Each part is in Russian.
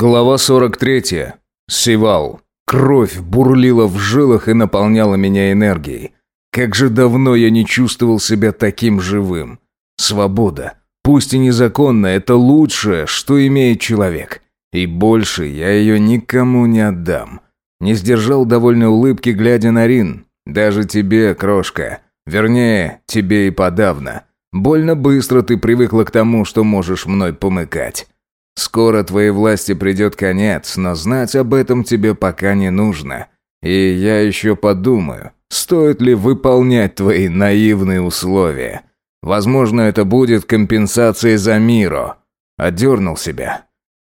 Глава 43. Сивал. Кровь бурлила в жилах и наполняла меня энергией. Как же давно я не чувствовал себя таким живым. Свобода, пусть и незаконная, это лучшее, что имеет человек. И больше я ее никому не отдам. Не сдержал довольной улыбки, глядя на Рин. Даже тебе, крошка. Вернее, тебе и подавно. Больно быстро ты привыкла к тому, что можешь мной помыкать. Скоро твоей власти придет конец, но знать об этом тебе пока не нужно. И я еще подумаю, стоит ли выполнять твои наивные условия. Возможно, это будет компенсацией за Миро. Отдернул себя.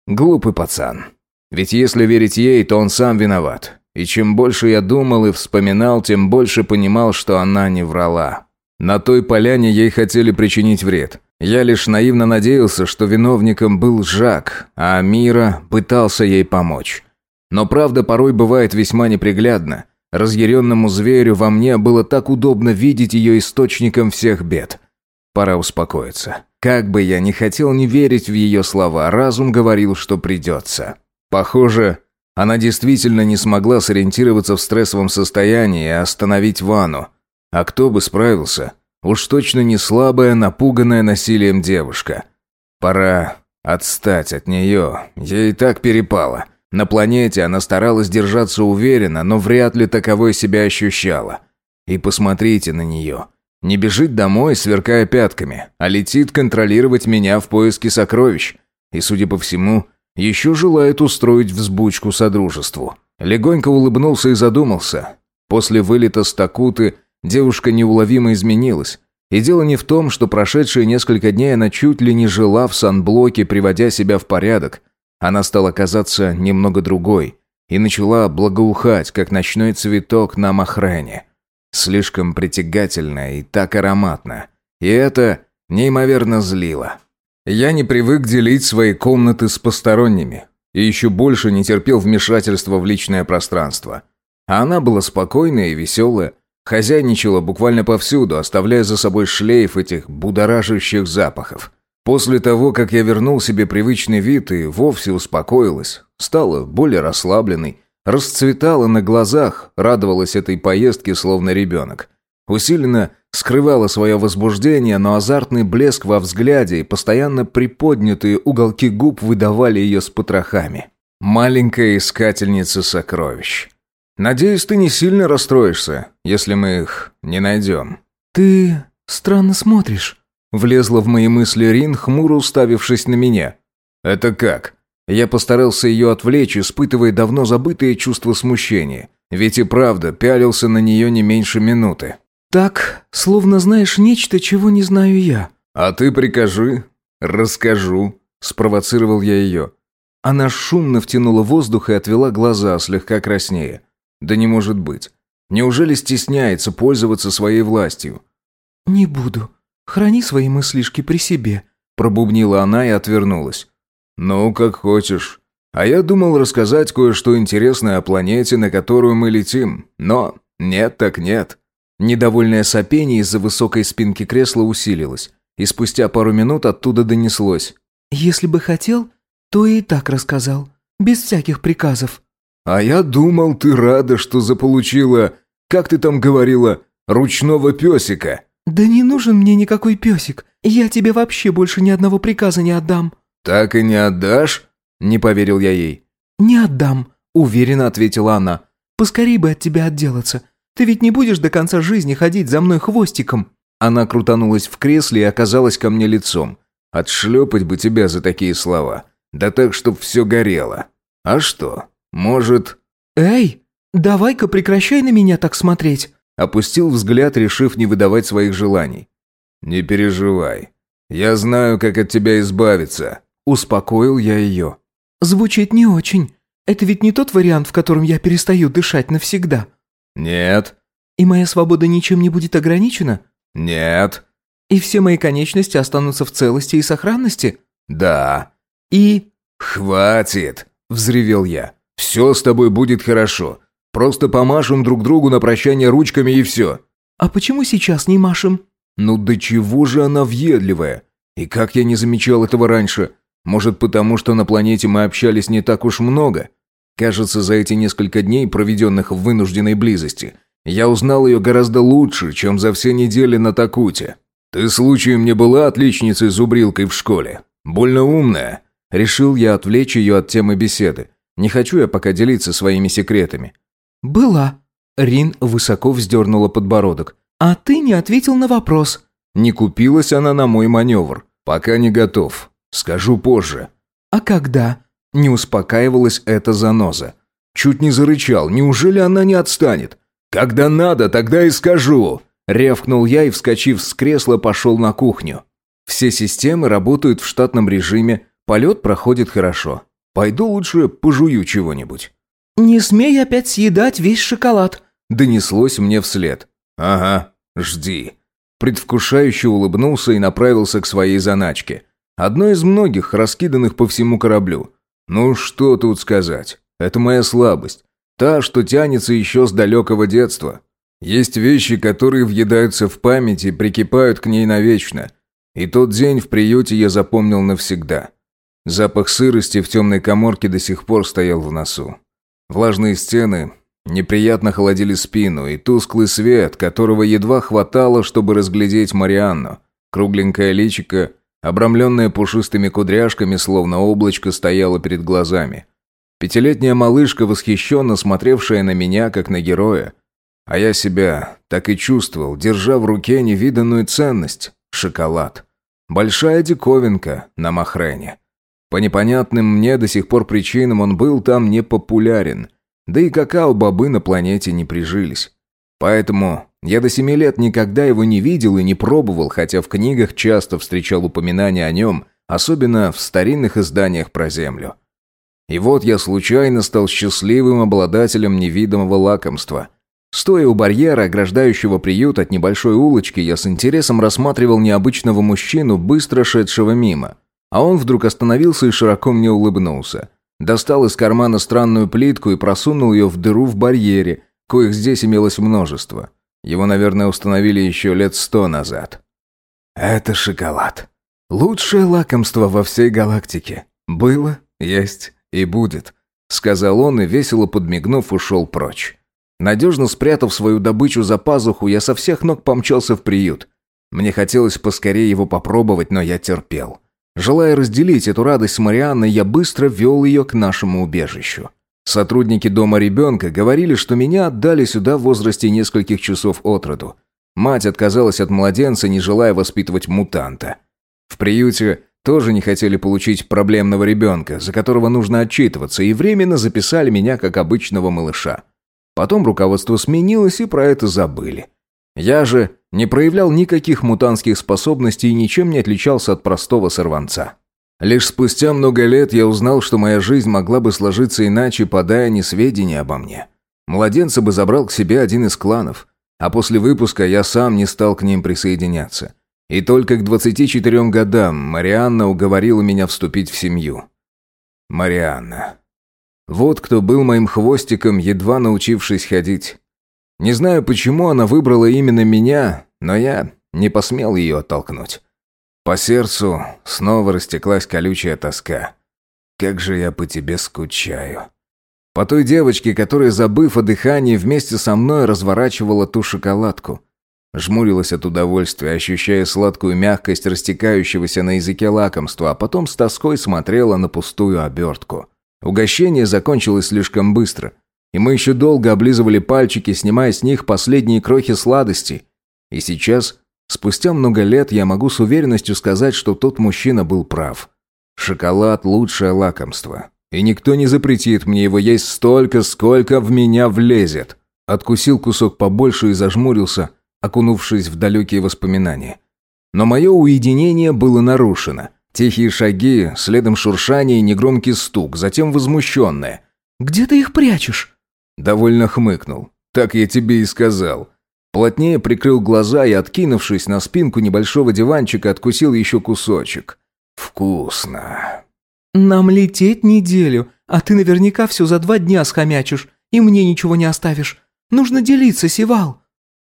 Глупый пацан. Ведь если верить ей, то он сам виноват. И чем больше я думал и вспоминал, тем больше понимал, что она не врала. На той поляне ей хотели причинить вред. Я лишь наивно надеялся, что виновником был Жак, а Мира пытался ей помочь. Но правда порой бывает весьма неприглядна. Разъяренному зверю во мне было так удобно видеть ее источником всех бед. Пора успокоиться. Как бы я ни хотел не верить в ее слова, разум говорил, что придется. Похоже, она действительно не смогла сориентироваться в стрессовом состоянии и остановить Вану. А кто бы справился? Уж точно не слабая, напуганная насилием девушка. Пора отстать от нее. Ей так перепало. На планете она старалась держаться уверенно, но вряд ли таковой себя ощущала. И посмотрите на нее. Не бежит домой, сверкая пятками, а летит контролировать меня в поиске сокровищ. И, судя по всему, еще желает устроить взбучку содружеству. Легонько улыбнулся и задумался. После вылета с Такуты Девушка неуловимо изменилась. И дело не в том, что прошедшие несколько дней она чуть ли не жила в санблоке, приводя себя в порядок. Она стала казаться немного другой и начала благоухать, как ночной цветок на махрене. Слишком притягательно и так ароматно. И это неимоверно злило. Я не привык делить свои комнаты с посторонними. И еще больше не терпел вмешательства в личное пространство. А она была спокойная и веселая, Хозяйничала буквально повсюду, оставляя за собой шлейф этих будоражащих запахов. После того, как я вернул себе привычный вид и вовсе успокоилась, стала более расслабленной, расцветала на глазах, радовалась этой поездке словно ребенок. Усиленно скрывала свое возбуждение, но азартный блеск во взгляде и постоянно приподнятые уголки губ выдавали ее с потрохами. Маленькая искательница сокровищ. Надеюсь, ты не сильно расстроишься, если мы их не найдем». «Ты странно смотришь», — влезла в мои мысли Рин, хмуро уставившись на меня. «Это как?» Я постарался ее отвлечь, испытывая давно забытые чувства смущения. Ведь и правда, пялился на нее не меньше минуты. «Так, словно знаешь нечто, чего не знаю я». «А ты прикажи, расскажу», — спровоцировал я ее. Она шумно втянула воздух и отвела глаза, слегка краснея. Да не может быть. Неужели стесняется пользоваться своей властью? «Не буду. Храни свои мыслишки при себе», – пробубнила она и отвернулась. «Ну, как хочешь. А я думал рассказать кое-что интересное о планете, на которую мы летим. Но нет так нет». Недовольное сопение из-за высокой спинки кресла усилилось, и спустя пару минут оттуда донеслось. «Если бы хотел, то и так рассказал, без всяких приказов». «А я думал, ты рада, что заполучила, как ты там говорила, ручного песика». «Да не нужен мне никакой песик. Я тебе вообще больше ни одного приказа не отдам». «Так и не отдашь?» – не поверил я ей. «Не отдам», – уверенно ответила она. «Поскорей бы от тебя отделаться. Ты ведь не будешь до конца жизни ходить за мной хвостиком». Она крутанулась в кресле и оказалась ко мне лицом. «Отшлепать бы тебя за такие слова. Да так, чтоб все горело. А что, может...» «Эй, давай-ка прекращай на меня так смотреть!» Опустил взгляд, решив не выдавать своих желаний. «Не переживай. Я знаю, как от тебя избавиться». Успокоил я ее. «Звучит не очень. Это ведь не тот вариант, в котором я перестаю дышать навсегда». «Нет». «И моя свобода ничем не будет ограничена?» «Нет». «И все мои конечности останутся в целости и сохранности?» «Да». «И...» «Хватит!» – взревел я. Все с тобой будет хорошо. Просто помашем друг другу на прощание ручками и все». «А почему сейчас не машем?» «Ну до чего же она въедливая? И как я не замечал этого раньше? Может, потому что на планете мы общались не так уж много? Кажется, за эти несколько дней, проведенных в вынужденной близости, я узнал ее гораздо лучше, чем за все недели на Такуте. Ты случаем не была отличницей-зубрилкой в школе? Больно умная. Решил я отвлечь ее от темы беседы. Не хочу я пока делиться своими секретами. «Была». Рин высоко вздернула подбородок. «А ты не ответил на вопрос». Не купилась она на мой маневр. Пока не готов. Скажу позже. «А когда?» Не успокаивалась эта заноза. Чуть не зарычал. Неужели она не отстанет? «Когда надо, тогда и скажу!» Рявкнул я и, вскочив с кресла, пошел на кухню. Все системы работают в штатном режиме, полет проходит хорошо. Пойду лучше пожую чего-нибудь. «Не смей опять съедать весь шоколад», — донеслось мне вслед. «Ага, жди». Предвкушающе улыбнулся и направился к своей заначке. Одной из многих, раскиданных по всему кораблю. Ну что тут сказать? Это моя слабость. Та, что тянется еще с далекого детства. Есть вещи, которые въедаются в память и прикипают к ней навечно. И тот день в приюте я запомнил навсегда. Запах сырости в темной коморке до сих пор стоял в носу. Влажные стены неприятно холодили спину, и тусклый свет, которого едва хватало, чтобы разглядеть Марианну. Кругленькое личико, обрамленное пушистыми кудряшками, словно облачко, стояло перед глазами. Пятилетняя малышка, восхищенно смотревшая на меня, как на героя. А я себя так и чувствовал, держа в руке невиданную ценность – шоколад. Большая диковинка на Махрене. По непонятным мне до сих пор причинам он был там не популярен. Да и какао-бобы на планете не прижились. Поэтому я до семи лет никогда его не видел и не пробовал, хотя в книгах часто встречал упоминания о нем, особенно в старинных изданиях про Землю. И вот я случайно стал счастливым обладателем невидимого лакомства. Стоя у барьера, ограждающего приют от небольшой улочки, я с интересом рассматривал необычного мужчину, быстро шедшего мимо. А он вдруг остановился и широко мне улыбнулся. Достал из кармана странную плитку и просунул ее в дыру в барьере, коих здесь имелось множество. Его, наверное, установили еще лет сто назад. «Это шоколад. Лучшее лакомство во всей галактике. Было, есть и будет», — сказал он и, весело подмигнув, ушел прочь. Надежно спрятав свою добычу за пазуху, я со всех ног помчался в приют. Мне хотелось поскорее его попробовать, но я терпел. Желая разделить эту радость с Марианной, я быстро вел ее к нашему убежищу. Сотрудники дома ребенка говорили, что меня отдали сюда в возрасте нескольких часов от роду. Мать отказалась от младенца, не желая воспитывать мутанта. В приюте тоже не хотели получить проблемного ребенка, за которого нужно отчитываться, и временно записали меня как обычного малыша. Потом руководство сменилось, и про это забыли. Я же не проявлял никаких мутантских способностей и ничем не отличался от простого сорванца. Лишь спустя много лет я узнал, что моя жизнь могла бы сложиться иначе, подая несведения обо мне. Младенца бы забрал к себе один из кланов, а после выпуска я сам не стал к ним присоединяться. И только к 24 годам Марианна уговорила меня вступить в семью. Марианна. Вот кто был моим хвостиком, едва научившись ходить. Не знаю, почему она выбрала именно меня, но я не посмел ее оттолкнуть. По сердцу снова растеклась колючая тоска. Как же я по тебе скучаю. По той девочке, которая, забыв о дыхании, вместе со мной разворачивала ту шоколадку. Жмурилась от удовольствия, ощущая сладкую мягкость растекающегося на языке лакомства, а потом с тоской смотрела на пустую обертку. Угощение закончилось слишком быстро, и мы еще долго облизывали пальчики, снимая с них последние крохи сладости. И сейчас, спустя много лет, я могу с уверенностью сказать, что тот мужчина был прав. Шоколад – лучшее лакомство. И никто не запретит мне его есть столько, сколько в меня влезет. Откусил кусок побольше и зажмурился, окунувшись в далекие воспоминания. Но мое уединение было нарушено – Тихие шаги, следом шуршание и негромкий стук, затем возмущенное. «Где ты их прячешь?» Довольно хмыкнул. «Так я тебе и сказал». Плотнее прикрыл глаза и, откинувшись на спинку небольшого диванчика, откусил еще кусочек. «Вкусно». «Нам лететь неделю, а ты наверняка все за два дня схомячишь, и мне ничего не оставишь. Нужно делиться, Сивал».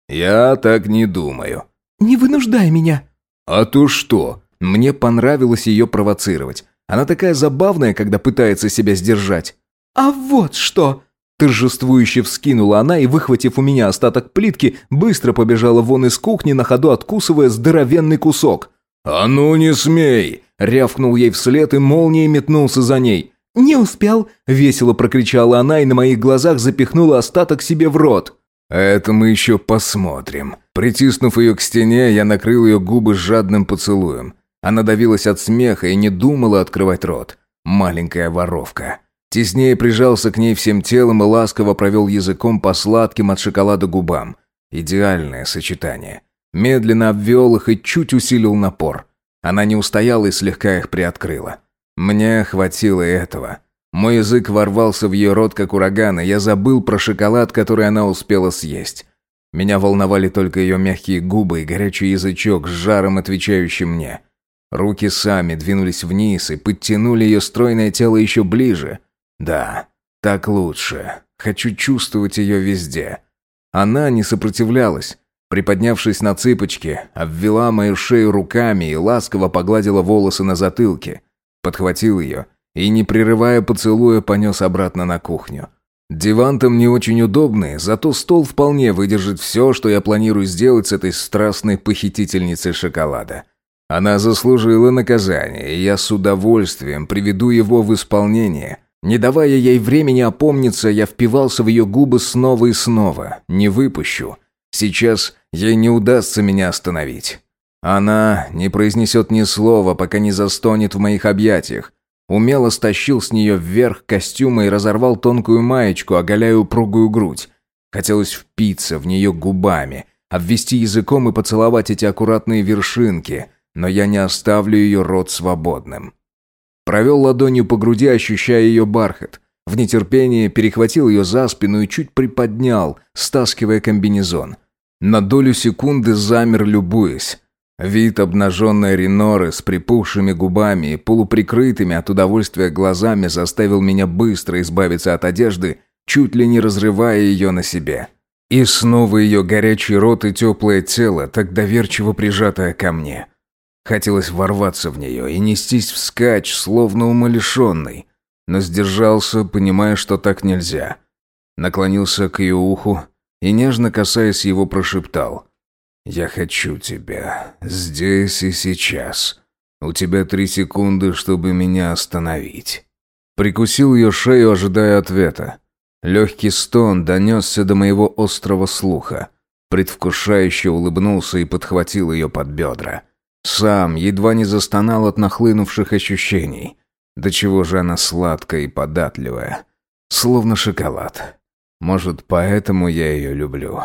«Я так не думаю». «Не вынуждай меня». «А то что?» Мне понравилось ее провоцировать. Она такая забавная, когда пытается себя сдержать. «А вот что!» Торжествующе вскинула она и, выхватив у меня остаток плитки, быстро побежала вон из кухни, на ходу откусывая здоровенный кусок. «А ну не смей!» — рявкнул ей вслед и молнией метнулся за ней. «Не успел!» — весело прокричала она и на моих глазах запихнула остаток себе в рот. «Это мы еще посмотрим». Притиснув ее к стене, я накрыл ее губы жадным поцелуем. Она давилась от смеха и не думала открывать рот. Маленькая воровка. Теснее прижался к ней всем телом и ласково провел языком по сладким от шоколада губам. Идеальное сочетание. Медленно обвел их и чуть усилил напор. Она не устояла и слегка их приоткрыла. Мне хватило этого. Мой язык ворвался в ее рот, как ураган, и я забыл про шоколад, который она успела съесть. Меня волновали только ее мягкие губы и горячий язычок с жаром, отвечающим мне. Руки сами двинулись вниз и подтянули ее стройное тело еще ближе – да, так лучше. Хочу чувствовать ее везде. Она не сопротивлялась. Приподнявшись на цыпочки, обвела мою шею руками и ласково погладила волосы на затылке. Подхватил ее и, не прерывая поцелуя, понес обратно на кухню. Диван там не очень удобный, зато стол вполне выдержит все, что я планирую сделать с этой страстной похитительницей шоколада. Она заслужила наказание, и я с удовольствием приведу его в исполнение. Не давая ей времени опомниться, я впивался в ее губы снова и снова. Не выпущу. Сейчас ей не удастся меня остановить. Она не произнесет ни слова, пока не застонет в моих объятиях. Умело стащил с нее вверх костюма и разорвал тонкую маечку, оголяя упругую грудь. Хотелось впиться в нее губами, обвести языком и поцеловать эти аккуратные вершинки, но я не оставлю ее рот свободным. Провел ладонью по груди, ощущая ее бархат. В нетерпении перехватил ее за спину и чуть приподнял, стаскивая комбинезон. На долю секунды замер, любуясь. Вид обнаженной Реноры с припухшими губами и полуприкрытыми от удовольствия глазами заставил меня быстро избавиться от одежды, чуть ли не разрывая ее на себе. И снова ее горячий рот и теплое тело, так доверчиво прижатое ко мне. Хотелось ворваться в нее и нестись вскачь, словно умалишенный. Но сдержался, понимая, что так нельзя. Наклонился к ее уху и, нежно касаясь его, прошептал. «Я хочу тебя. Здесь и сейчас. У тебя три секунды, чтобы меня остановить». Прикусил ее шею, ожидая ответа. Легкий стон донесся до моего острого слуха. Предвкушающе улыбнулся и подхватил ее под бедра. Сам едва не застонал от нахлынувших ощущений. До чего же она сладкая и податливая. Словно шоколад. Может, поэтому я ее люблю.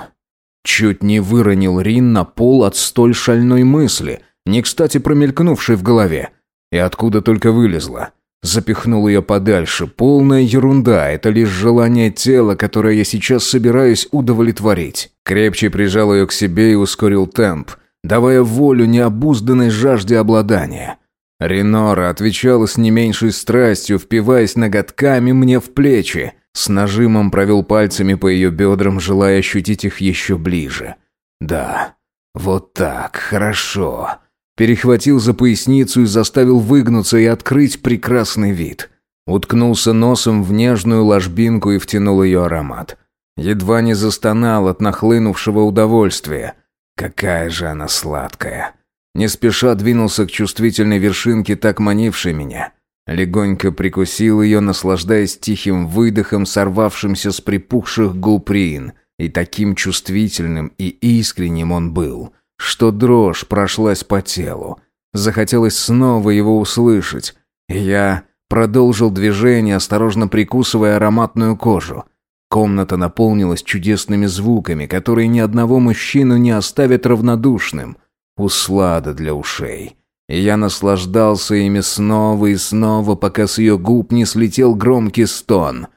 Чуть не выронил Рин на пол от столь шальной мысли, не кстати промелькнувшей в голове. И откуда только вылезла. Запихнул ее подальше. Полная ерунда. Это лишь желание тела, которое я сейчас собираюсь удовлетворить. Крепче прижал ее к себе и ускорил темп давая волю необузданной жажде обладания. Ренора отвечала с не меньшей страстью, впиваясь ноготками мне в плечи. С нажимом провел пальцами по ее бедрам, желая ощутить их еще ближе. «Да, вот так, хорошо». Перехватил за поясницу и заставил выгнуться и открыть прекрасный вид. Уткнулся носом в нежную ложбинку и втянул ее аромат. Едва не застонал от нахлынувшего удовольствия – Какая же она сладкая. Не спеша двинулся к чувствительной вершинке, так манившей меня. Легонько прикусил ее, наслаждаясь тихим выдохом, сорвавшимся с припухших губ Рин. И таким чувствительным и искренним он был, что дрожь прошлась по телу. Захотелось снова его услышать. Я продолжил движение, осторожно прикусывая ароматную кожу. Комната наполнилась чудесными звуками, которые ни одного мужчину не оставят равнодушным. Услада для ушей. И я наслаждался ими снова и снова, пока с ее губ не слетел громкий стон.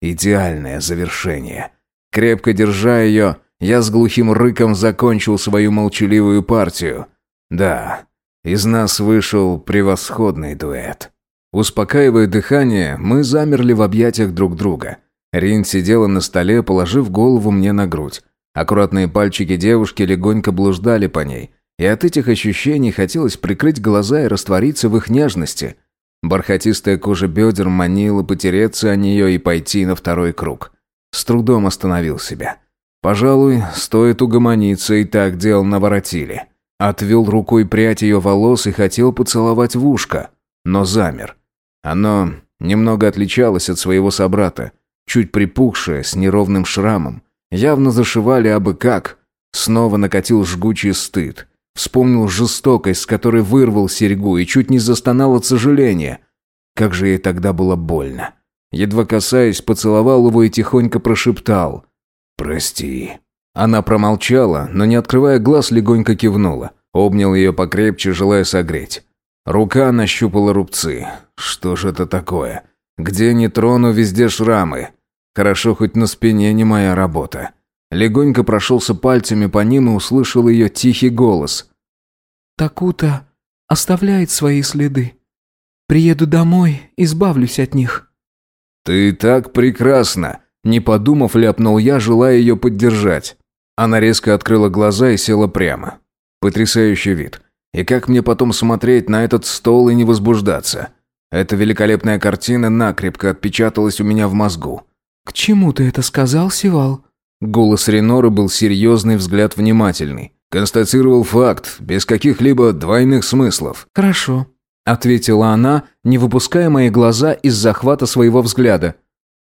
Идеальное завершение. Крепко держа ее, я с глухим рыком закончил свою молчаливую партию. Да, из нас вышел превосходный дуэт. Успокаивая дыхание, мы замерли в объятиях друг друга – Рин сидела на столе, положив голову мне на грудь. Аккуратные пальчики девушки легонько блуждали по ней, и от этих ощущений хотелось прикрыть глаза и раствориться в их нежности. Бархатистая кожа бедер манила потереться о нее и пойти на второй круг. С трудом остановил себя. Пожалуй, стоит угомониться, и так дел наворотили. Отвел рукой прядь ее волос и хотел поцеловать в ушко, но замер. Оно немного отличалось от своего собрата, чуть припухшее, с неровным шрамом. Явно зашивали абы как. Снова накатил жгучий стыд. Вспомнил жестокость, с которой вырвал серьгу, и чуть не застонал от сожаления. Как же ей тогда было больно. Едва касаясь, поцеловал его и тихонько прошептал «Прости». Она промолчала, но не открывая глаз, легонько кивнула. Обнял ее покрепче, желая согреть. Рука нащупала рубцы. Что же это такое? Где не трону, везде шрамы. Хорошо, хоть на спине не моя работа. Легонько прошелся пальцами по ним и услышал ее тихий голос. «Такута оставляет свои следы. Приеду домой, избавлюсь от них». «Ты так прекрасна!» Не подумав, ляпнул я, желая ее поддержать. Она резко открыла глаза и села прямо. Потрясающий вид. И как мне потом смотреть на этот стол и не возбуждаться? Эта великолепная картина накрепко отпечаталась у меня в мозгу. «К чему ты это сказал, Сивал?» Голос Ренора был серьезный, взгляд внимательный. Констатировал факт, без каких-либо двойных смыслов. «Хорошо», — ответила она, не выпуская мои глаза из захвата своего взгляда.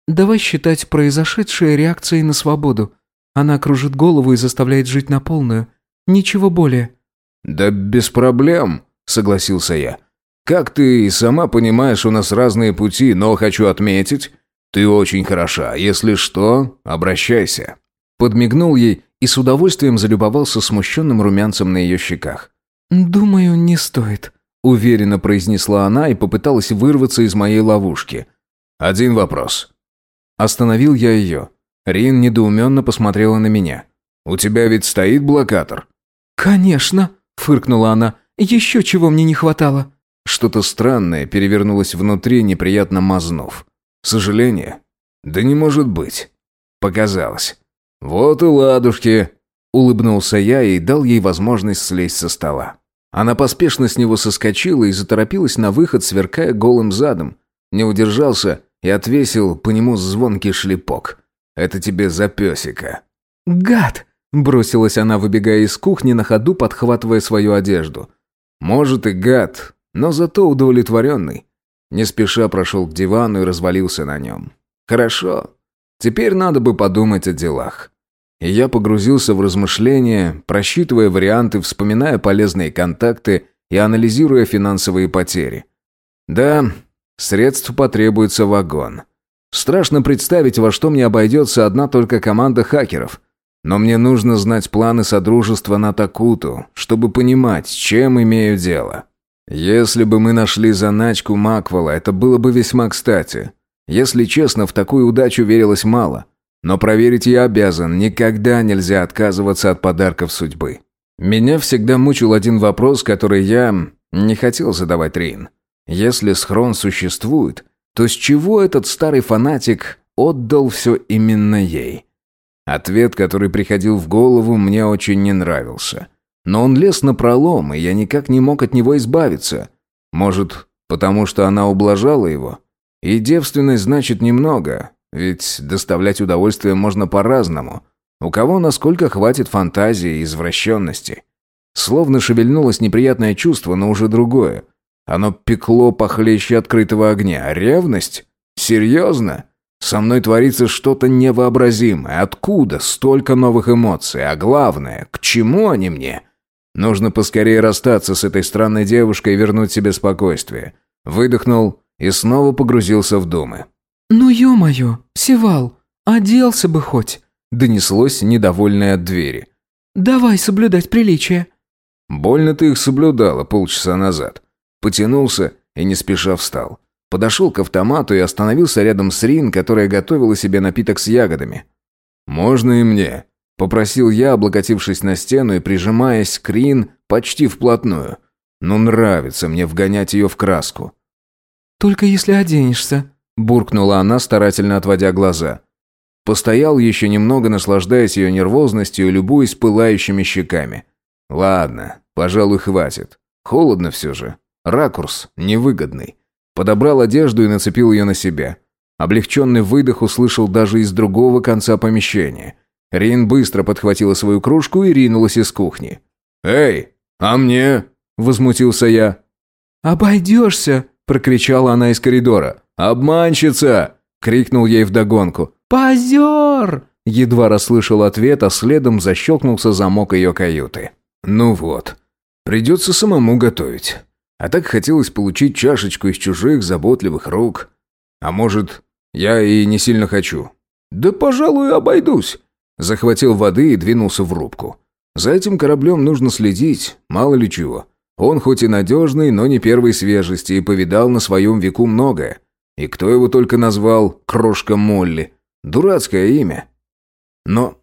«Давай считать произошедшее реакцией на свободу. Она кружит голову и заставляет жить на полную. Ничего более». «Да без проблем», — согласился я. «Как ты и сама понимаешь, у нас разные пути, но хочу отметить, «Ты очень хороша. Если что, обращайся». Подмигнул ей и с удовольствием залюбовался смущенным румянцем на ее щеках. «Думаю, не стоит», — уверенно произнесла она и попыталась вырваться из моей ловушки. «Один вопрос». Остановил я ее. Рин недоуменно посмотрела на меня. «У тебя ведь стоит блокатор?» «Конечно», — фыркнула она. «Еще чего мне не хватало». Что-то странное перевернулось внутри, неприятно мазнув. Сожаление? Да не может быть. Показалось. Вот и ладушки. Улыбнулся я и дал ей возможность слезть со стола. Она поспешно с него соскочила и заторопилась на выход, сверкая голым задом. Не удержался и отвесил по нему звонкий шлепок. «Это тебе за песика». «Гад!» – бросилась она, выбегая из кухни, на ходу подхватывая свою одежду. «Может и гад, но зато удовлетворенный. Не спеша прошел к дивану и развалился на нем. «Хорошо. Теперь надо бы подумать о делах». И я погрузился в размышления, просчитывая варианты, вспоминая полезные контакты и анализируя финансовые потери. Да, средств потребуется вагон. Страшно представить, во что мне обойдется одна только команда хакеров. Но мне нужно знать планы Содружества на Такуту, чтобы понимать, с чем имею дело. Если бы мы нашли заначку Маквела, это было бы весьма кстати. Если честно, в такую удачу верилось мало. Но проверить я обязан, никогда нельзя отказываться от подарков судьбы. Меня всегда мучил один вопрос, который я не хотел задавать Рин. Если схрон существует, то с чего этот старый фанатик отдал все именно ей? Ответ, который приходил в голову, мне очень не нравился. Но он лез на пролом, и я никак не мог от него избавиться. Может, потому что она ублажала его? И девственность значит немного, ведь доставлять удовольствие можно по-разному. У кого насколько хватит фантазии и извращенности. Словно шевельнулось неприятное чувство, но уже другое. Оно пекло похлеще открытого огня. Ревность? Серьезно? Со мной творится что-то невообразимое. Откуда столько новых эмоций? А главное, к чему они мне? Нужно поскорее расстаться с этой странной девушкой и вернуть себе спокойствие. Выдохнул и снова погрузился в думы. «Ну ё-моё, Севал, оделся бы хоть!» Донеслось недовольное от двери. «Давай соблюдать приличия!» Больно ты их соблюдала полчаса назад. Потянулся и не спеша встал. Подошел к автомату и остановился рядом с Рин, которая готовила себе напиток с ягодами. «Можно и мне?» Попросил я, облокотившись на стену и прижимаясь к Рин почти вплотную. Ну, нравится мне вгонять ее в краску. «Только если оденешься», – буркнула она, старательно отводя глаза. Постоял еще немного, наслаждаясь ее нервозностью и любуясь пылающими щеками. «Ладно, пожалуй, хватит. Холодно все же. Ракурс невыгодный. Подобрал одежду и нацепил ее на себя. Облегченный выдох услышал даже из другого конца помещения. Рин быстро подхватила свою кружку и ринулась из кухни. «Эй, а мне?» – возмутился я. «Обойдешься!» – прокричала она из коридора. «Обманщица!» – крикнул ей вдогонку. «Позер!» – едва расслышал ответ, а следом защелкнулся замок ее каюты. «Ну вот, придется самому готовить. А так хотелось получить чашечку из чужих заботливых рук. А может, я и не сильно хочу. Да, пожалуй, обойдусь. Захватил воды и двинулся в рубку. За этим кораблем нужно следить, мало ли чего. Он хоть и надежный, но не первой свежести и повидал на своем веку многое. И кто его только назвал «Крошка Молли». Дурацкое имя. Но,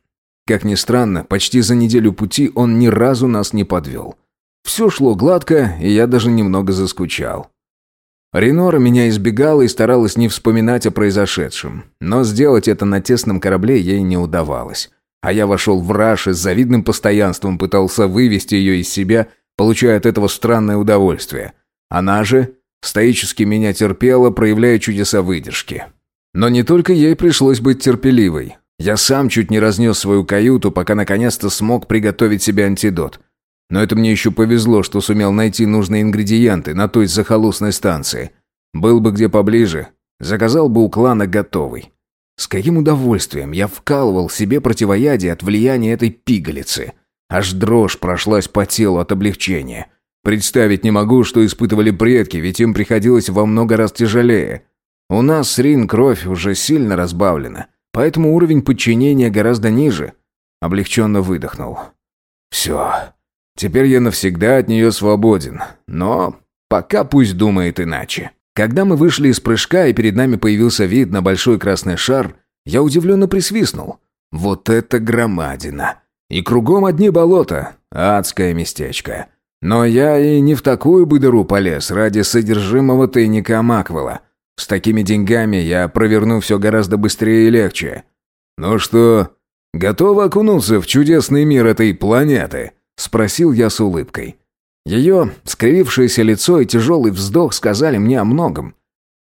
как ни странно, почти за неделю пути он ни разу нас не подвел. Все шло гладко, и я даже немного заскучал. Ренора меня избегала и старалась не вспоминать о произошедшем, но сделать это на тесном корабле ей не удавалось. А я вошел в раж и с завидным постоянством пытался вывести ее из себя, получая от этого странное удовольствие. Она же стоически меня терпела, проявляя чудеса выдержки. Но не только ей пришлось быть терпеливой. Я сам чуть не разнес свою каюту, пока наконец-то смог приготовить себе антидот – но это мне еще повезло, что сумел найти нужные ингредиенты на той захолустной станции. Был бы где поближе, заказал бы у клана готовый. С каким удовольствием я вкалывал себе противоядие от влияния этой пигалицы. Аж дрожь прошлась по телу от облегчения. Представить не могу, что испытывали предки, ведь им приходилось во много раз тяжелее. У нас с Рин кровь уже сильно разбавлена, поэтому уровень подчинения гораздо ниже. Облегченно выдохнул. Все. Теперь я навсегда от нее свободен. Но пока пусть думает иначе. Когда мы вышли из прыжка и перед нами появился вид на большой красный шар, я удивленно присвистнул. Вот это громадина! И кругом одни болота. Адское местечко. Но я и не в такую бы дыру полез ради содержимого тайника Маквела. С такими деньгами я проверну все гораздо быстрее и легче. Ну что, готова окунуться в чудесный мир этой планеты?» – спросил я с улыбкой. Ее скривившееся лицо и тяжелый вздох сказали мне о многом.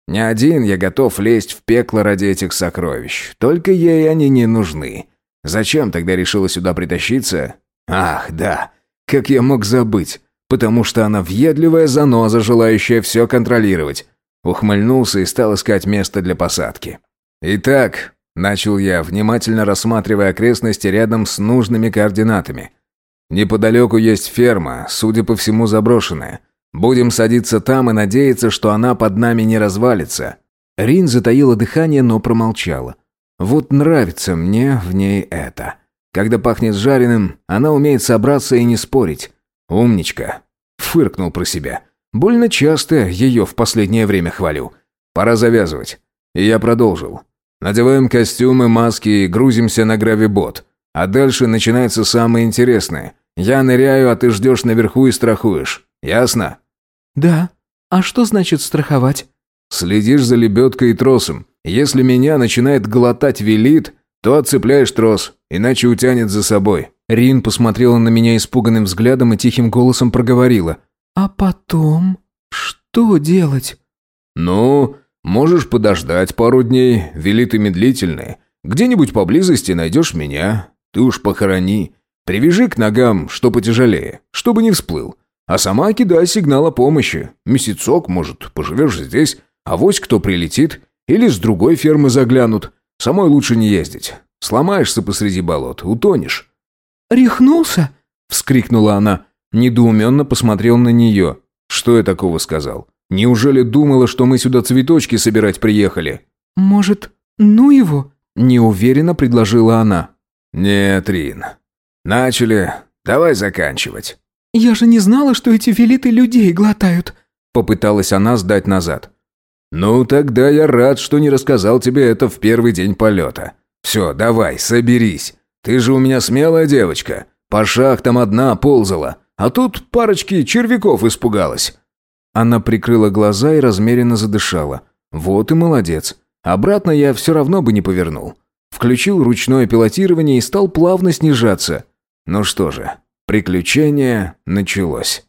Не один я готов лезть в пекло ради этих сокровищ. Только ей они не нужны. Зачем тогда решила сюда притащиться? Ах, да. Как я мог забыть? Потому что она въедливая заноза, желающая все контролировать. Ухмыльнулся и стал искать место для посадки. Итак, начал я, внимательно рассматривая окрестности рядом с нужными координатами – Неподалеку есть ферма, судя по всему заброшенная. Будем садиться там и надеяться, что она под нами не развалится». Рин затаила дыхание, но промолчала. «Вот нравится мне в ней это. Когда пахнет жареным, она умеет собраться и не спорить. Умничка». Фыркнул про себя. «Больно часто ее в последнее время хвалю. Пора завязывать». И я продолжил. «Надеваем костюмы, маски и грузимся на гравибот. А дальше начинается самое интересное. Я ныряю, а ты ждешь наверху и страхуешь. Ясно?» «Да. А что значит страховать?» «Следишь за лебедкой и тросом. Если меня начинает глотать велит, то отцепляешь трос, иначе утянет за собой». Рин посмотрела на меня испуганным взглядом и тихим голосом проговорила. «А потом? Что делать?» «Ну, можешь подождать пару дней, велиты медлительные. Где-нибудь поблизости найдешь меня. Ты уж похорони. Привяжи к ногам, что потяжелее, чтобы не всплыл. А сама кидай сигнал о помощи. Месяцок, может, поживешь здесь, а вось кто прилетит. Или с другой фермы заглянут. Самой лучше не ездить. Сломаешься посреди болот, утонешь». «Рехнулся?» — вскрикнула она. Недоуменно посмотрел на нее. «Что я такого сказал? Неужели думала, что мы сюда цветочки собирать приехали?» «Может, ну его?» — неуверенно предложила она. «Нет, Рин, «Начали. Давай заканчивать». «Я же не знала, что эти велиты людей глотают», — попыталась она сдать назад. «Ну, тогда я рад, что не рассказал тебе это в первый день полета. Все, давай, соберись. Ты же у меня смелая девочка. По шахтам одна ползала, а тут парочки червяков испугалась». Она прикрыла глаза и размеренно задышала. «Вот и молодец. Обратно я все равно бы не повернул». Включил ручное пилотирование и стал плавно снижаться. Ну что же, приключение началось.